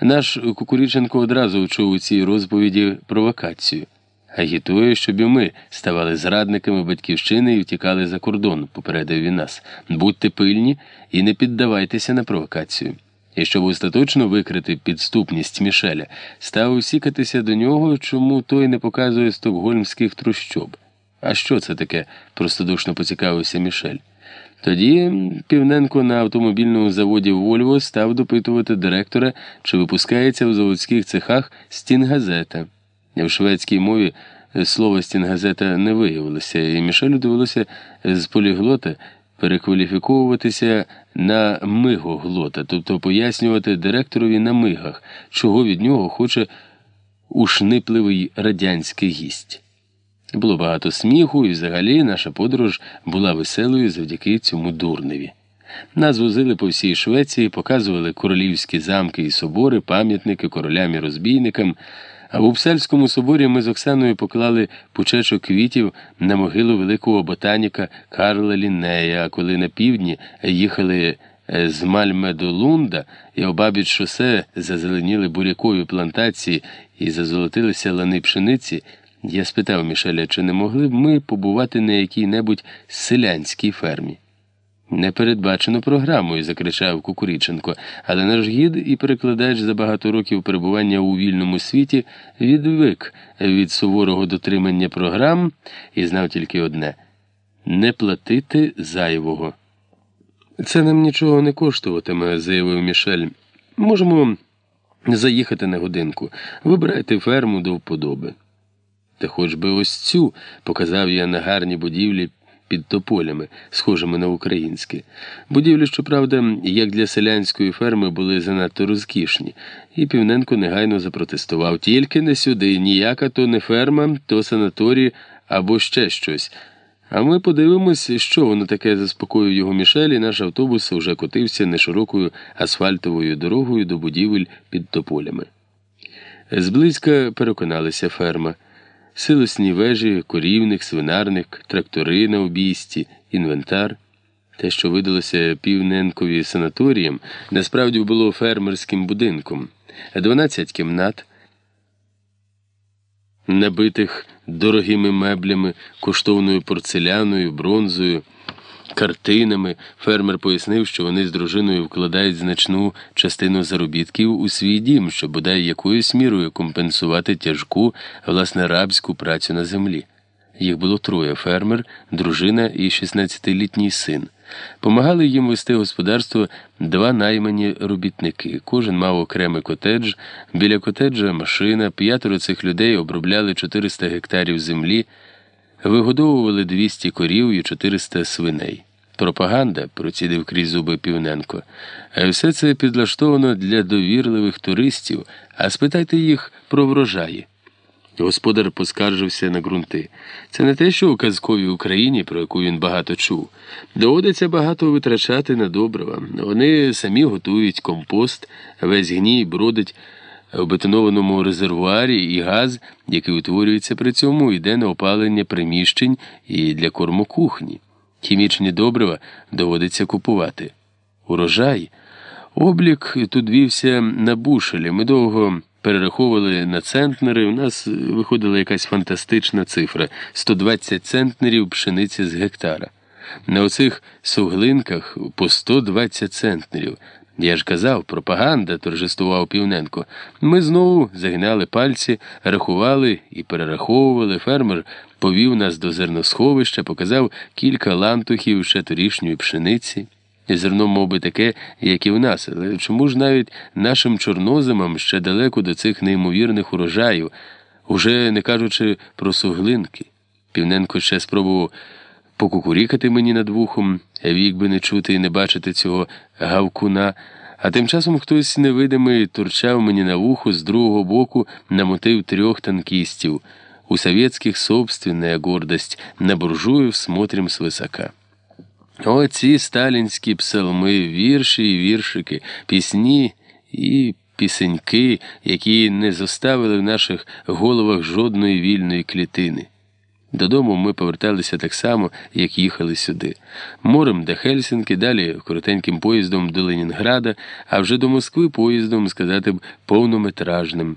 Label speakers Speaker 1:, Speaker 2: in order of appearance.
Speaker 1: Наш Кукуріченко одразу вчув у цій розповіді провокацію. Агітує, щоб і ми ставали зрадниками батьківщини і втікали за кордон, попередив він нас. Будьте пильні і не піддавайтеся на провокацію. І щоб остаточно викрити підступність Мішеля, став усікатися до нього, чому той не показує стокгольмських трущоб. А що це таке? простодушно поцікавився Мішель. Тоді Півненко на автомобільному заводі Вольво став допитувати директора, чи випускається в заводських цехах стінгазета. В шведській мові слово стінгазета не виявилося, і Мішелю довелося з поліглота перекваліфіковуватися на мигоглота, тобто пояснювати директорові на мигах, чого від нього хоче ушнипливий радянський гість. Було багато сміху, і взагалі наша подорож була веселою завдяки цьому дурневі. Нас возили по всій Швеції, показували королівські замки і собори, пам'ятники королям і розбійникам. А в Упсальському соборі ми з Оксаною поклали пучечок квітів на могилу великого ботаніка Карла Ліннея, а коли на півдні їхали з Мальме до Лунда і обабіч шосе зазеленіли бурякові плантації і зазолотилися лани пшениці. Я спитав Мішеля, чи не могли б ми побувати на якій-небудь селянській фермі. Не передбачено програмою, закричав Кукуріченко, але наш гід і перекладач за багато років перебування у вільному світі відвик від суворого дотримання програм і знав тільки одне не платити зайвого. Це нам нічого не коштуватиме, заявив Мішель. Можемо заїхати на годинку, вибирайте ферму до вподоби. Та хоч би ось цю, показав я на гарні будівлі під тополями, схожими на українські. Будівлі, щоправда, як для селянської ферми, були занадто розкішні, і Півненко негайно запротестував тільки не сюди, ніяка то не ферма, то санаторій або ще щось. А ми подивимось, що воно таке заспокоїв його Мішель, і наш автобус вже котився неширокою асфальтовою дорогою до будівель під тополями. Зблизька переконалися ферма силосні вежі, корівник, свинарник, трактори на обійсті, інвентар. Те, що видалося півненкові санаторієм, насправді було фермерським будинком, 12 кімнат, набитих дорогими меблями, коштовною порцеляною, бронзою. Картинами фермер пояснив, що вони з дружиною вкладають значну частину заробітків у свій дім, щоб бодай якоюсь мірою компенсувати тяжку, власне, рабську працю на землі. Їх було троє фермер, дружина і 16-літній син. Помагали їм вести господарство два наймані робітники. Кожен мав окремий котедж, біля котеджа машина, п'ятеро цих людей обробляли 400 гектарів землі. Вигодовували 200 корів і 400 свиней. Пропаганда, процідив крізь зуби Півненко. Все це підлаштовано для довірливих туристів, а спитайте їх про врожаї. Господар поскаржився на ґрунти. Це не те, що у казковій Україні, про яку він багато чув. Доводиться багато витрачати на добрива. Вони самі готують компост, весь гній бродить в бетонованому резервуарі і газ, який утворюється при цьому, йде на опалення приміщень і для корму кухні. Хімічні добрива доводиться купувати. Урожай. Облік тут вівся на бушелі. Ми довго перераховували на центнери. У нас виходила якась фантастична цифра 120 центнерів пшениці з гектара. На оцих суглинках по 120 центнерів. Я ж казав, пропаганда, торжествував Півненко. Ми знову загинали пальці, рахували і перераховували. Фермер повів нас до зерносховища, показав кілька лантухів ще торішньої пшениці. Зерно, мов би, таке, як і в нас, але чому ж навіть нашим чорноземам ще далеко до цих неймовірних урожаїв, уже не кажучи про суглинки? Півненко ще спробував покукурікати мені над вухом, вік би не чути і не бачити цього гавкуна, а тим часом хтось невидимий турчав мені на вухо з другого боку на мотив трьох танкістів. У советских собственная гордость, на буржуїв смотрим свисока. Оці сталінські псалми, вірші і віршики, пісні і пісеньки, які не зоставили в наших головах жодної вільної клітини. Додому ми поверталися так само, як їхали сюди. Морем до Хельсінки, далі коротеньким поїздом до Ленінграда, а вже до Москви поїздом, сказати б, повнометражним.